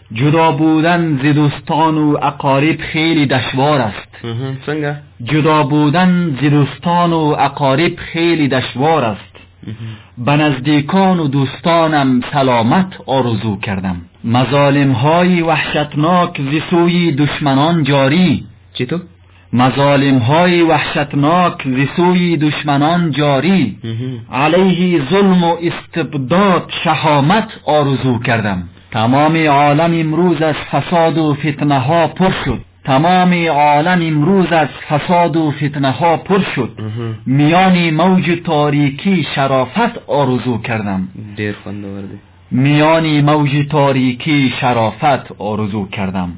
جدا بودن ز دوستان و اقارب خیلی دشوار است جدا بودن ز دوستان و اقارب خیلی دشوار است به نزدیکان و دوستانم سلامت آرزو کردم مظالم های وحشتناک سوی دشمنان جاری چطور؟ مظالم های وحشتناک سوی دشمنان جاری علیه ظلم و استبداد شهامت آرزو کردم تمام عالم امروز از فساد و فتنه ها پر شد تمام عالم امروز از فساد و فتنه ها پر شد میان موج تاریکی شرافت آرزو کردم دیر میان موج تاریکی شرافت آرزو کردم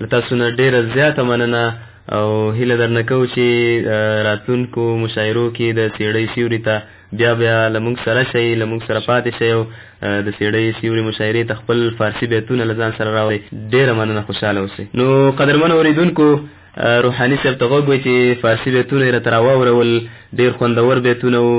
له تاسو نه ډېره زیاته مننه او هیله درنه کوو چې راتلونکو مشاعرو کې د څېړۍ سیوري ته بیا بیا له موږ سره شئ، له موږ سره پاتې شئ او د څېړۍ سیوري مشاعرې ته خپل فارسي بیتونه له ځان سره راوړئ. ډېره مننه، خوشحاله اوسئ. نو قدرمنو اورېدونکو! روحاني صاحب ته غوږ وئ چې فارسي بیتونه یې راته راواورول، ډېر خوندور بیتونه وو.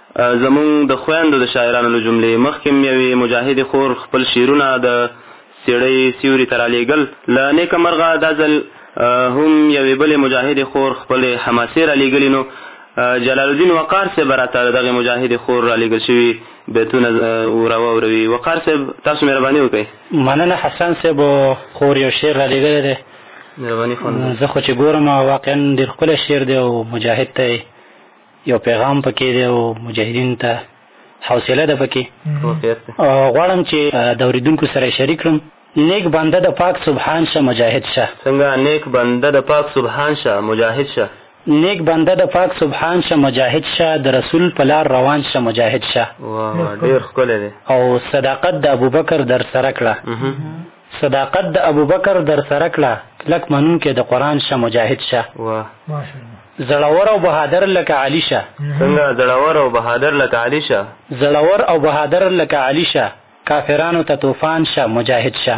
زموږ د خویندو د شاعرانو له جملې مخکې هم یوې مجاهدې خور خپل شعرونه د څېړۍ سیوري ته رالېږل، له نېکه مرغه دا ځل هم یوې بلې مجاهدې خور خپلې حماسې رالېږلي نو جلال الدین وقار صیب به راته د دغې مجاهدې خور رالېږل شوي بیتونه راواوروي. وقار صیب تاسو مهرباني وکړئ. مننه حسن صیب خور یو شعر رالېږلی دی. مهرباني خوند. زه خو چې ګورم واقعا ډېر ښکلی شعر دی او مجاهد ته یې یو پیغام پکې دی او مجاهدینو ته حوصله ده پکې غواړم چې د اوریدونکو سره شریک کړم نیک بنده د پاک سبحان شه مجاهد شه څنګه نیک بنده د پاک سبحان شه مجاهد شه نیک بنده د پاک سبحان شه مجاهد شه د رسول په لار روان شه مجاهد شه ډیر ښکلی دی او صداقت د ابوبکر در سره کړه صداقت د ابوبکر درسره کړه کلک منونکی د قران شه مجاهد شه. واه ماشاءالله. زړور او بهادر لکه علي شه. څنګه زړور او بهادر لکه علي شه. زړور او بهادر لکه علي شه کافرانو ته طوفان شه مجاهد شه.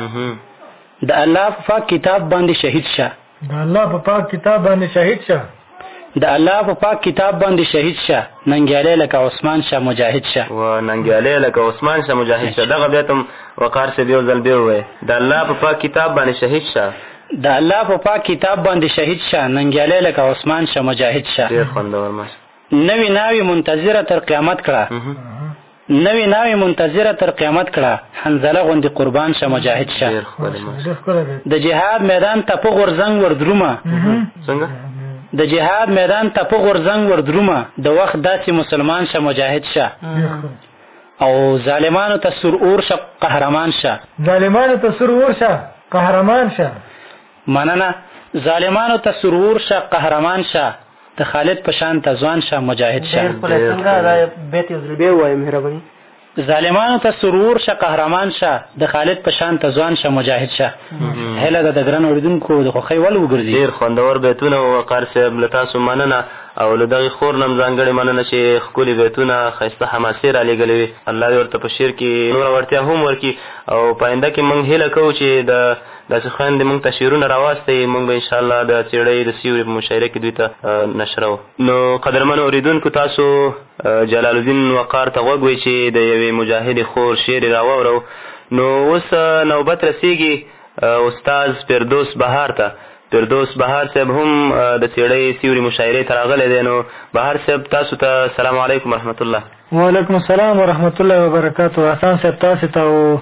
د الله په فاک کتاب باندې شهيد شه. د الله په پاک کتاب باندې شهید شه. د الله په پاک کتاب باندې شهید شه. ننګیالی لکه عثمان شه مجاهد شه. و ننګیالی لکه عثمان شه مجاهد شه. دغه بیت هم وقار صیب یو ځل بیا ووایه. د الله په پاک کتاب باندې شهید شه. د الله په پاک کتاب باندې شهید شه. ننګیالی لکه عثمان شه مجاهد شه. ډېر خوندور ماشاءالله. نوی ناوی منتظره تر قیامت کړه. نوی ناوی منتظره تر قیامت کړه حنظله غوندی قربان شه مجاهد شه ډیر ښکلی ماشاءالله د جهاد میدان ته په غورځنګ ور درومه څنګه د جهاد میدان ته په غورځنګ ور درومه د وخت داسې مسلمان شه مجاهد شه او ظالمانو ته سر اور شه قهرمان شه ظالمانو ته سر اور شه قهرمان شه مننه ظالمانو ته سرور شه قهرمان شه د خالد په شان ته ځوان شه مجاهد شه ډېر ښکلی څنګه دا بیت یو ځل بیا ووایه مهرباني ظالمانو ته سرور شه قهرمان شه د خالد په شان ته ځوان شه مجاهد شه هله د ګران اوریدونکو د خوښۍ ول وګرځي ډیر خوندور بیتونه او وقار صاحب له تاسو مننه او له دغه خور نم ځانګړې مننه چې خولي بیتونه خسته حماسې را لګلې وي الله دې ورته په شعر کې نور ورتیا هم ورکي او پاینده کې موږ هله کوو چې د داسې خویندې مونږ ته شعرونه راواستئ، مونږ به انشاالله د څېړۍ د سیوري په مشاعره کې دوی ته نشروو. نو قدرمنو اورېدونکو تاسو جلال الدین وقار ته غوږ وئ چې د یوې مجاهدې خور شعر یې راواورو، نو اوس نوبت رسېږي استاد فردوس بهار ته، فردوس بهار صاحب هم د څېړۍ سیوري مشاعرې ته راغلی دی، نو بهار صاحب تاسو ته سلام علیکم ورحمت الله. وعلیکم السلام ورحمت الله وبرکاته احسان صاحب تاسو ته او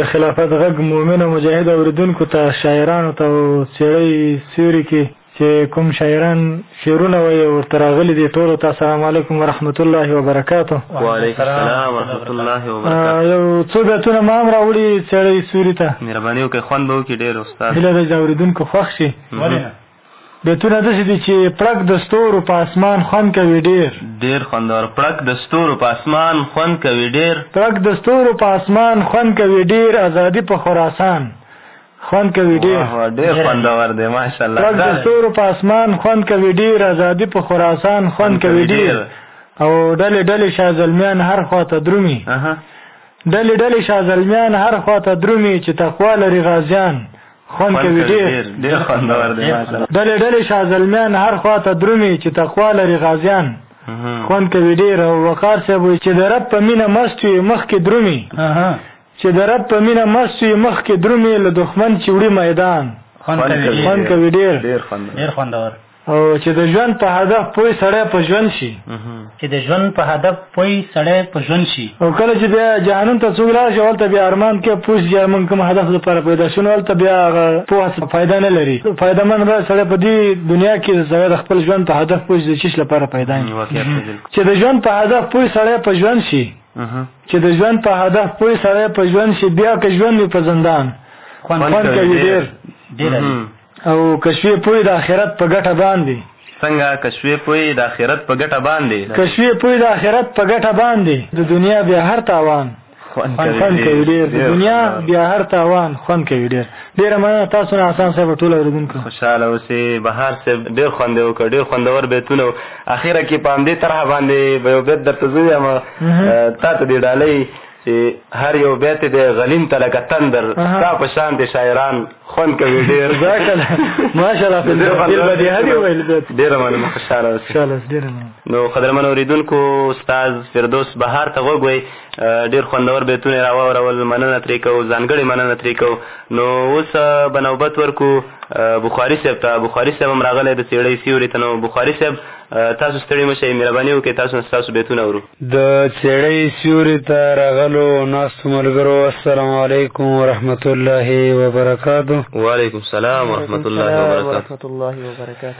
د خلافت غږ مؤمن او مجاهد اوریدونکو ته شاعرانو ته او سیړی سیوري کې چې کوم شاعران شعرونه وایي او ورته راغلي دي ټولو ته السلام علیکم ورحمت الله وبرکاته وعلیکم السلام ورحمت الله وبرکاته یو څو بیتونه ما هم راوړي څېړی سوري ته مهرباني وکړئ خوند به وکړي ډېر استاد هیله ده چې اورېدونکو خوښ شي بیتونه داسې دي چې پړک د ستورو په اسمان خوند کوي ډېر. ډېر خوندور پړک د ستورو په اسمان خوند کوي ډېر. پړک د ستورو په اسمان خوند کوي ډېر ازادي په خراسان خوند کوي ډېر. واه واه ډېر خوندور دی ماشاءالله. پړک د ستورو په اسمان خوند کوي ډېر ازادي په خراسان خوند کوي ډېر او ډلې ډلې شاه زلمیان هر خوا ته درومي ډلې ډلې شاه زلمیان هر خوا ته درومي چې تقوا لري غازیان خوند کوي ډېر ډېر خوندور دی ډلې ډلې شاه زلمیان هر خوا ته درومي چې تقوا لري غازیان خوند کوي ډېر او وقار صاحب وایي چې د رب په مینه مست وي مخکې درومي چې د رب په مینه مست وي مخکې درومي له دښمن چې وړي میدان خوند کوي ډېر ډېر خوندور او چې د ژوند په هدف پوی سړی په ژوند شي. چې د ژوند په هدف پوی سړی په ژوند شي. او کله چې بیا جهنم ته څوک لاړ شي هلته بیا ارمان کې پوه شي چې موږ کوم هدف لپاره پیدا شو نو هلته بیا هغه پوهه څه فایده نه لري فایده من دا سړی په دې دنیا کې سړی د خپل ژوند په هدف پوه شي چې لپاره پیدا چې د ژوند په هدف پوی سړی په ژوند شي چې د ژوند په هدف پوه سړی په ژوند شي بیا که ژوند وي په زندان خوند کوي ډېر او که شوې پوه د اخرت په ګټه باندې. څنګه که شوې پوه د اخرت په ګټه باندې. که شوې پوه د اخرت په ګټه باندې. د دنیا بیا هر تاوان خوند کوي ډیر د دنیا بیا هر تاوان خوند کوي ډیر ډیره مننه تاسو نه حسن صاحب ټول اوریدونکو خوشاله اوسې بهار صاحب ډیر خوند وکړ ډیر خوندور بیتونه اخیره کې پام دې طرح باندې به یو بیت درته زویم تا ته دې ډالۍ چي هر یو بیت دی غلیم ته لکه تندر ستا په شان دي شاعران خوند کوي ډیر جزاک الله ماشاءالله فی البدیهه دی ویل بیت ډیر مننه خوشاله اوسې خوشاله اوسې ډیر مننه نو قدرمن اوریدونکو استاد فردوس بهار ته وګوي ډیر خوندور بیتونه راوړول مننه ترې کو ځانګړې مننه ترې کو نو اوس به نوبت ورکو بخاری صاحب ته بخاری صاحب هم راغلی د څېړۍ سیوري ته نو بخاری صاحب تاسو ستړي مشئ مهرباني وکړئ تاسو نه ستاسو بیتونه اورو د څېړۍ سیوري ته راغلو او ناستو ملګرو السلام علیکم ورحمت الله وبرکاته. وعلیکم سلام ورحمت الله وبرکاته.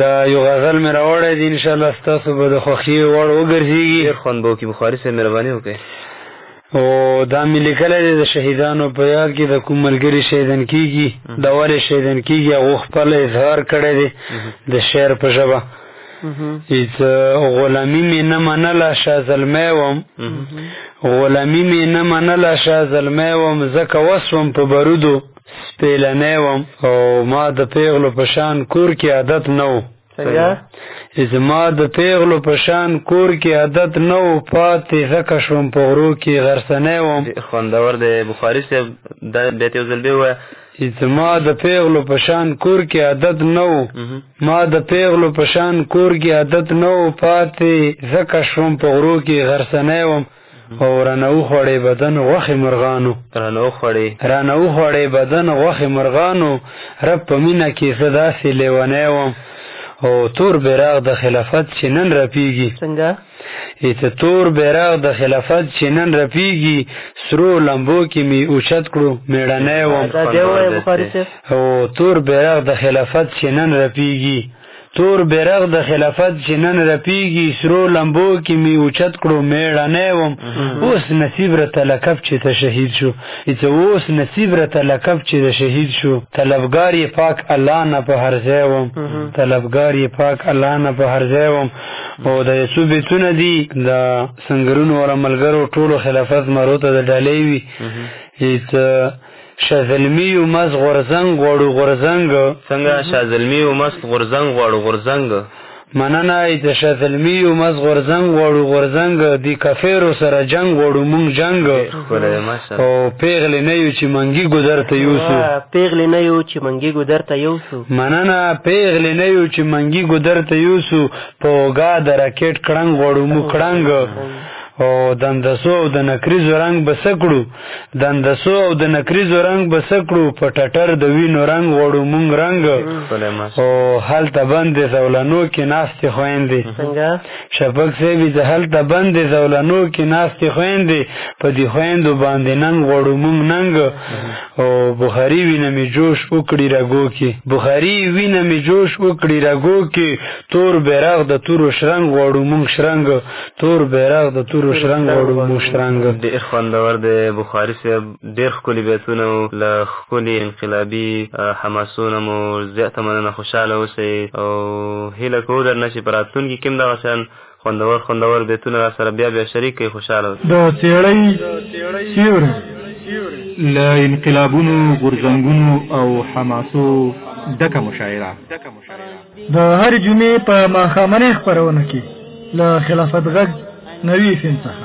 دا یو غزل مې راوړی دی انشاءالله ستاسو به د خوښي وړ وګرځيږي. ډېر خوند به وکړي بخاري صاحب مهرباني وکړئ. او دا مې لیکلی دی د شهیدانو په یاد کې د کوم ملګري شهیدان کېږي دا ولې شهیدان کېږي هغو خپل اظهار کړی دی د شعر په ژبه ایز غلامی می نه منله شاه زلمی وم غلامی می نه منله شاه زلمی وم زکه وسوم په برودو سپیلنې وم او ما د پیغلو په شان کور کې عادت نه و زما د پیغلو په شان کور کې عادت نه و پاتې ځکه شوم په غرو کې غرسنې وم خوندور دی بخاري صاحب دا بیت یو ځل به وایه چې زما د پیغلو په شان کور کې عادت نه و ما د پیغلو په شان کور کې عادت نه و پاتې زکه شوم په غرو کې غرسنې وم او رانه وخوړې بدن غوښې مرغانو رانه وخوړې رانه وخوړې بدن غوښې مرغانو رب په مینه کې زه داسې لیونی وم او تور بیراغ د خلافت چې نن رپیږي څنګه ایت تور بیرغ د خلافت چې نن رپیږي سرو لمبو کې می اوچت کړو میړنی وم او تور بیرغ د خلافت چې نن رپیږي تور بیرغ د خلافت چې نن رپیږي سرو لمبو کې می اوچت کړو میړه نه وم اوس نصیب را تلکب چې ته شهید شو چې اوس نصیب را تلکب چې ته شهید شو طلبګار یې پاک الله نه په هر ځای وم طلبګار یې پاک الله نه په هر ځای وم او د یسو بیتونه دي د سنگرونو ور ملګرو ټولو خلافت مرو ته د ډالې وی هیڅ شازلمی او مس غرزنګ غوړو غرزنګ څنګه شازلمی او مس غرزنګ غوړو غرزنګ مننه ایت شازلمی او مس غرزنګ غوړو غرزنګ دی کفیر سره جنگ غوړو مونږ جنگ او پیغلی نه یو چې منګي ګذر ته یوسو پیغلی نه یو چې منګي ګذر ته یوسو مننه پیغلې نه یو چې منګي ګدر ته یوسو په اوګا د راکټ کړنګ غوړو مو کړنګ او دندسو او د نکریزو رنگ بسکړو دندسو او د نکریزو رنگ بسکړو په ټټر د وینو رنگ وړو مونږ رنگ او حل ته بند زولنو کې ناشته خويندې شپږ سه وی ته حل ته بند زولنو کې ناشته خويندې په دې خويندو باندې نن وړو مونږ ننګ او بخاری وینه می جوش وکړي رګو کې بخاری وینه می جوش وکړي رګو کې تور بیرغ د تور شرنګ غوړو مونږ شرنګ تور بیرغ د تور شرنګ غوړو مونږ شرنګ ډیر خوندور دی بخاری صاحب ډیر خولي بیتونه او له خولي انقلابي حماسونه مو زیاته مننه خوشاله اوسئ او هیله کوو درنه چې په راتلونکي کې هم دغه شان خوندور خوندور بیتونه راسره بیا بیا شریک کړئ خوشحاله اوسئ. د څېړۍ سیوری له انقلابونو، غورځنګونو او حماسو ډکه مشاعره. د هرې جمعې په ماښامنۍ خپرونه کې له خلافت غږ نوي اېف اېم څخه.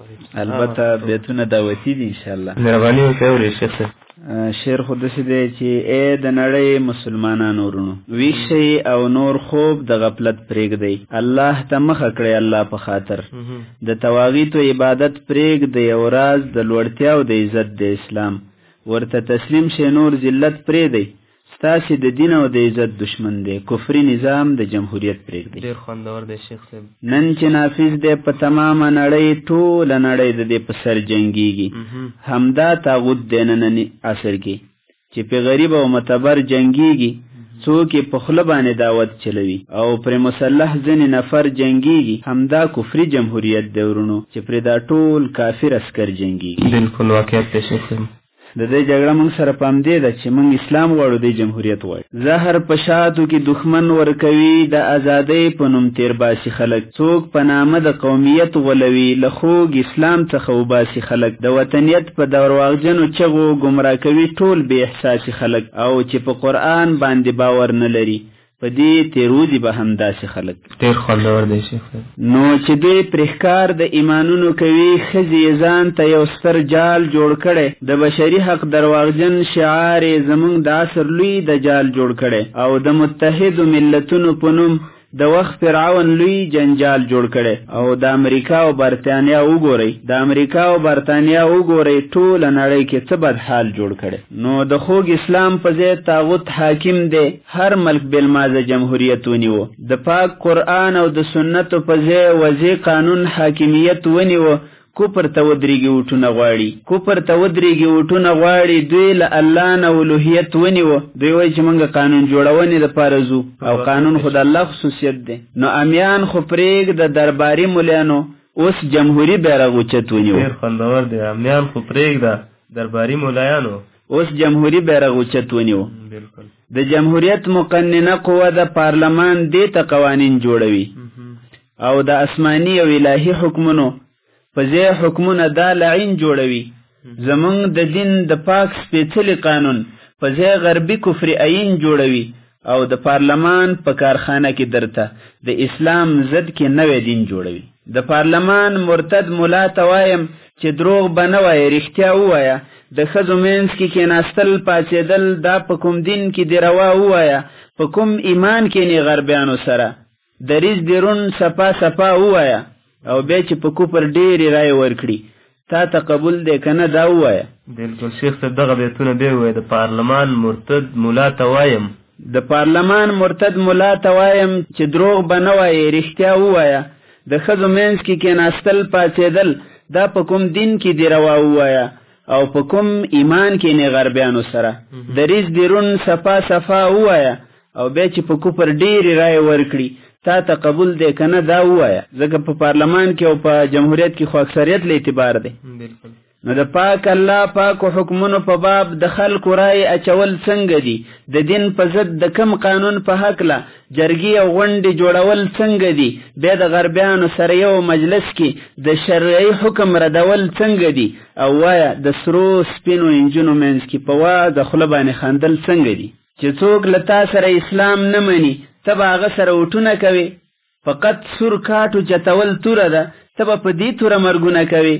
البته بیتونه دعوتی دي ان شاء الله مهرباني وکړئ ورې شیخ شعر خو داسې دی چې اے د نړۍ مسلمانانو ورونو ویښ شئ او نور خوب د غفلت پرېږدئ الله ته مخه کړئ الله په خاطر د تواغیتو عبادت پرېږدئ او راز د لوړتیا او د عزت د اسلام ورته تسلیم شئ نور ذلت پرېږدئ ستاسې د دین او د عزت دشمن دی کفري نظام د جمهوریت پرېږدئ. ډېر خوندور دی شیخ صاحب. نن چې نافذ دی په تمامه نړۍ ټوله نړۍ د دې په سر جنګېږي همدا طاغوت دی ننني عصر کې چې په غریب او متبر جنګېږي څوک یې په خوله باندې دعوت چلوي او پرې مسلح ځینې نفر جنګېږي همدا کفري جمهوریت دی ورونو چې پرې دا ټول کافر عسکر جنګېږي بلکل واقعیت دی شیخ صاحب د دې جګړه موږ سره په همدې ده چې موږ اسلام غواړو دی جمهوریت غواړي. زهر په شاتو کې دښمن ورکوي د ازادۍ په نوم تیرباسي خلک څوک په نامه د قومیت غولوي له خوږ اسلام څخه وباسي خلک د وطنیت په درواغجنو چغو ګمراه کوي ټول بې احساسي خلک او چې په قرآن باندې باور نه لري په دې تېروځي به هم داسې خلک. ډېر خوندور دی شیخ صاحب. نو چې دوی پرې ښکار د ایمانونو کوي ښځې یې ځان ته یو ستر جال جوړ کړی د بشري حق درواغجن شعار یې زمونږ د عصر لوی دجال جوړ کړی او د متحدو ملتونو په نوم د وخت فرعون لوی جنجال جوړ کړی او د امریکا او برتانیا وګورئ د امریکا او برتانیا وګورئ ټوله نړۍ کې څه بد حال جوړ کړی نو د خوږ اسلام په ځای طاغوت حاکم دی هر ملک بې لمازه جمهوریت ونیو، د پاک قرآن او د سنتو په ځای وضع قانون حاکمیت ونیو، کفر ته ودریږي ووټونه غواړي، کفر ته ودریږي ووټونه غواړي، دوی له الله نه الوهیت ونیو، دوی وایي چې مونږ قانون جوړونې لپاره ځو او قانون خو د الله خصوصیت دی، نو امیان خو پریږده درباري مولیانو اوس جمهوري بیرغ اوچت ونیو. ډیر خوندور دی امیان خو پریږده درباري مولیانو. اوس جمهوري بیرغ اوچت ونیو د جمهوریت مقننه قوه د پارلمان دې ته قوانین جوړوي او د اسماني او الهي حکمونو په ځای حکمونه دا لعین جوړوي زمونږ د دین د پاک سپېڅلي قانون په ځای غربي کفري عین جوړوي او د پارلمان په کارخانه کې درته د اسلام ضد کې نوی دین جوړوي د پارلمان مرتد ملا ته وایم چې دروغ به نه وایې رښتیا ووایه د ښځو منځ کې کېناستل پاڅېدل دا په کوم دین کې دې روا ووایه په کوم ایمان کېنې غربیانو سره دریځ دې روڼ سپا سپا ووایه او بیا چې په کفر ډېرې رایې ورکړي تا ته قبول دی که نه دا ووایه. بلکل شیخ صاحب دغه بیتونه بیا ووایه د پارلمان مرتد ملا ته وایم. د پارلمان مرتد ملا ته وایم چې دروغ به نه وایې رښتیا ووایه د ښځو مینځ کې کیناستل پاڅېدل دا په کوم دین کې دې روا ووایه او په کوم ایمان کې نه غربیانو سره دریځ دې روڼ صفا صفا ووایه او بیا چې په کفر ډېرې رایې ورکړي تا ته قبول دی که نه دا ووایه ځکه په پارلمان کې او په جمهوریت کې خو اکثریت له اعتبار دی بلکل نو د پاک الله پاک حکمونو په باب د خلکو رائے اچول څنګه دي د دین په ضد د کم قانون په حق لا جرګي او غونډې جوړول څنګه دي به د غربیانو سره یو مجلس کې د شرعي حکم ردول څنګه دي او وایا د سرو سپینو انجنو منځ کې په وا د خلبانې خندل څنګه دي چې څوک له تا سره اسلام نه مني ته به هغه سره وټونه کوي فقط سور کاټو چتول توره ده ته به په دې توره مرګونه کوي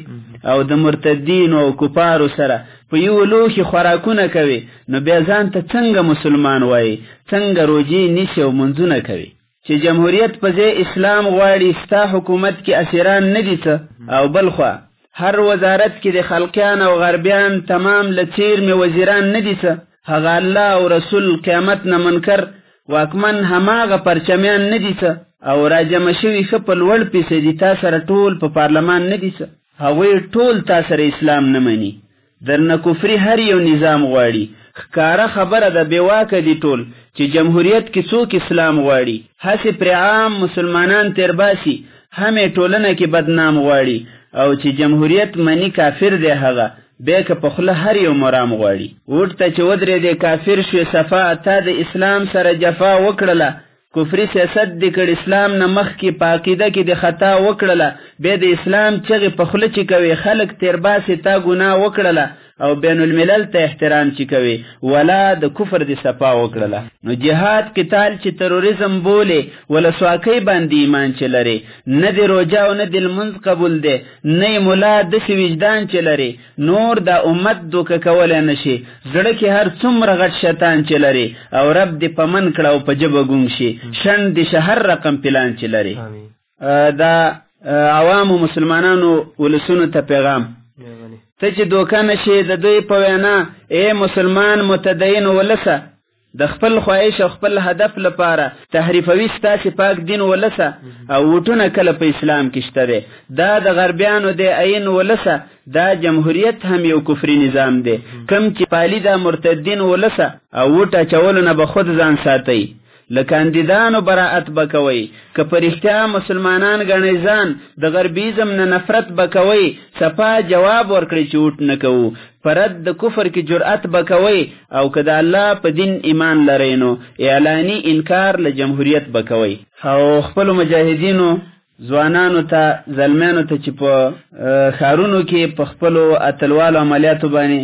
او د مرتدین او کفارو سره په یو لوښي خوراکونه کوي نو بیا ځان ته څنګه مسلمان وایي څنګه روجي نیسي او منځونه کوي چې جمهوریت په ځای اسلام غواړي ستا حکومت کې اسیران نه دي څه او بلخوا هر وزارت کې د خلقیان او غربیان تمام له څیرمې وزیران نه دي څه هغه الله او رسول قیامت نه منکر واکمن هماغه پرچمیان نه دي څه او راجمع شوي ښه په لوړ پیسې دي تا سره ټول په پارلمان نه دي څه هغوی ټول تا سره اسلام نه مني درنه کفري هر یو نظام غواړي ښکاره خبره ده بې واکه دي ټول چې جمهوریت کې څوک اسلام غواړي هسې پرې عام مسلمانان تېر باسي هم یې ټولنه کې بد نام غواړي او چې جمهوریت مني کافر دی هغه بیا که په خوله هر یو مرام غواړي. ووټ ته چې ودرېدې کافر شوې صفا تا د اسلام سره جفا وکړله کفري سیاست دې کړ اسلام نه مخکې په عقیده کې دې خطا وکړله بیا د اسلام چغې په خوله چې کوې خلک تیرباسې تا ګناه وکړله او بین الملل ته احترام چې کوې ولا د کفر دې صفا وکړله نو جهاد قتال چې تروریزم بولې ولسواکۍ باندې ایمان چې لرې نه دې روژه او نه دې لمونځ قبول دی نه یې ملا داسې وجدان چې لرې نور دا امت دوکه کولی نه شې زړه کې هر څومره غټ شیطان چې لرې او رب دې په من کړه او په جبه ګونګ شې شنډ دې شه هر رقم پلان چې لرې دا عوامو مسلمانانو ولسونو ته پیغام ته چې دوکه نه شې د دوی په وینا ای مسلمان متدین ولسه د خپل خواهش او خپل هدف لپاره تحریفوي ستاسو پاک دین ولسه او وټونه کله په اسلام کې شته دی دا د غربیانو د عین ولسه دا جمهوریت هم یو کفري نظام دی کم چې پالي دا مرتدین ولسه او وټه چولو نه به خود ځان ساتي لکاندیدانو براءت بکوي که پرشتیا مسلمانان غنی ځان د غربیزم نه نفرت بکوي صفا جواب ورکړي چې وټ نه کوو په رد د کفر کې جرأت به کوئ او که د الله په دین ایمان لرئ نو اعلاني انکار له جمهوریت به کوئ. او خپلو مجاهدینو ځوانانو ته، زلمیانو ته چې په ښارونو کې په خپلو اتلوالو عملیاتو باندې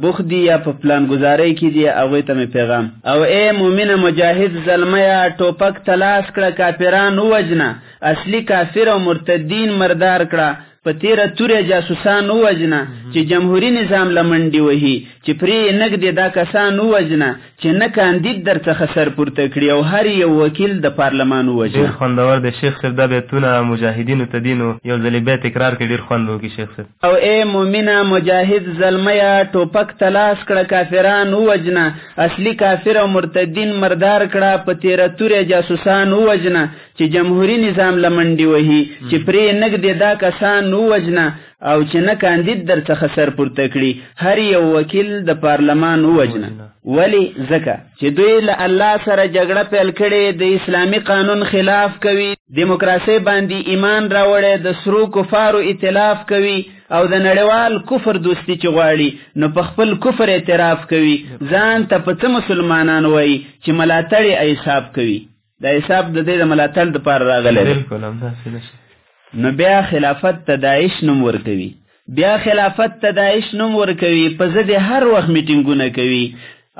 بوخت دي یا په پلان ګزارۍ کې دي هغوی ته مې پیغام. او ای مومنه مجاهد زلمیه ټوپک ته لاس کړه کافران ووژنه، اصلي کافر او مرتدین مردار کړه، په تیره توره جاسوسان ووژنه چې جمهوري نظام له منډې وهي چې پرې یې نه ږدې دا کسان ووژنه چې نه کاندید در څخه سر پورته کړي او هر یو وکیل د پارلمان ووژنه. ډیر خوندور دی شیخ صیب دا بیتونه مجاهدینو ته دي نو یو ځلې بیا تکرار کړئ ډیر خوند به وکړي شیخ صیب. او ای مومنه مجاهد زلمیه ټوپک ته لاس کړه کافران ووژنه اصلي کافر او مرتدین مردار کړه په تیره توره جاسوسان ووژنه چې جمهوري نظام له منډې وهي، چې پرې یې نه ږدې دا کسان ووژنه او چې نه کاندید درڅخه سر پورته کړي، هر یو وکیل د پارلمان ووژنه. ولې؟ ځکه چې دوی له الله سره جګړه پیل کړې، د اسلامي قانون خلاف کوي، دیموکراسۍ باندې ایمان راوړی، د سرو کفارو ایتلاف کوي او د نړیوال کفر دوستي چې غواړي، نو په خپل کفر اعتراف کوي، ځان ته په څه مسلمانان وایي چې ملاتړ یې ایساپ کوي. دا حساب د دې د ملاتړ د پار راغلی بالکل هم داسې نشي نو بیا خلافت ته داعش نوم ورکوي بیا خلافت ته داعش نوم ورکوي په ضد هر وخت میټینګونه کوي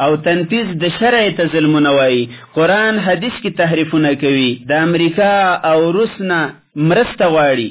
او تنفیذ د شرع ته ظلمونه وایي قرآن حدیث کې تحریفونه کوي د امریکا او روس نه مرسته غواړي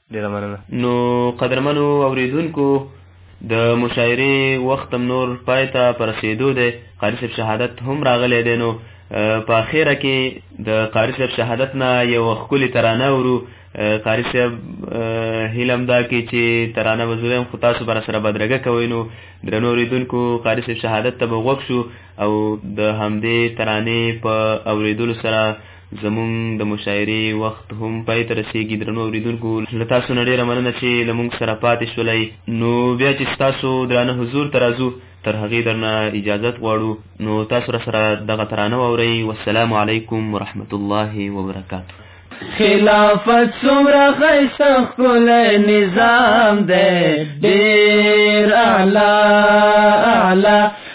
ډېره مننه. نو قدرمنو اورېدونکو د مشاعرې وخت هم نور پای ته په رسېدو دی، قاري صاحب شهادت هم راغلی دی، نو په اخېره کې د قاري صاحب شهادت نه یوه ښکلې ترانه اورو. قاري صاحب هیله هم دا کې چې ترانه به زه وایم خو تاسو به راسره بدرګه کوئ، نو درنو اورېدونکو قاري صاحب شهادت ته به غوږ شو او د همدې ترانې په اورېدلو سره زموږ د مشاعرې وخت هم پای ته رسېږي، درنو اورېدونکو له تاسو نه ډېره مننه چې له موږ سره پاتې شولئ، نو بیا چې ستاسو درانه حضور ته راځو تر هغې درنه اجازت غواړو، نو تاسو راسره دغه ترانه واورئ، والسلام علیکم ورحمت الله وبرکاته. خلافت څومره خیسته ښکلی نظام دی ډیر اعلی اعلی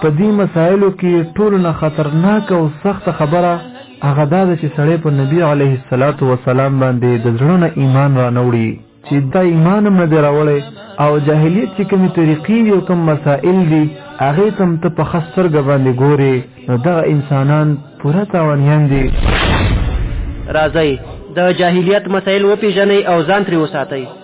په دې مسایلو کې ټولو نه خطرناک او سخته خبره هغه دا ده چې سړی په نبی علیه الصلاۃ والسلام باندې د زړه نه ایمان را نوړي چې دا ایمان هم نه دی راوړی او جاهلیت چې کومې طریقې دي او کوم مسائل دي هغې ته هم ته په ښه سترګه باندې ګورې نو دغه انسانان پوره تاوانیان دي راځئ د جاهلیت مسایل وپېژنئ او ځان ترې وساتئ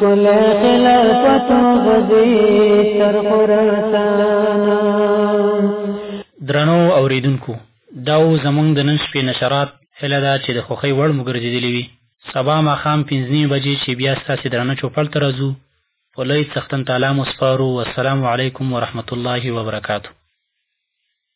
کله خلافت غزي تر خراسان درنو اوریدونکو دا و زمونږ د نن شپې نشرات هله دا چې د خوخی وړ مو ګرځېدلې وي سبا ماښام پنځنی بجې چې بیا ستاسې درنه چوپړ ته راځو په لوی څښتن تعالی مو سپارو والسلام علیکم ورحمت الله وبرکاته